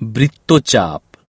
বৃত্তচাপ